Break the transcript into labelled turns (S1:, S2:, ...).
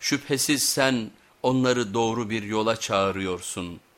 S1: Şüphesiz sen onları doğru bir yola çağırıyorsun.''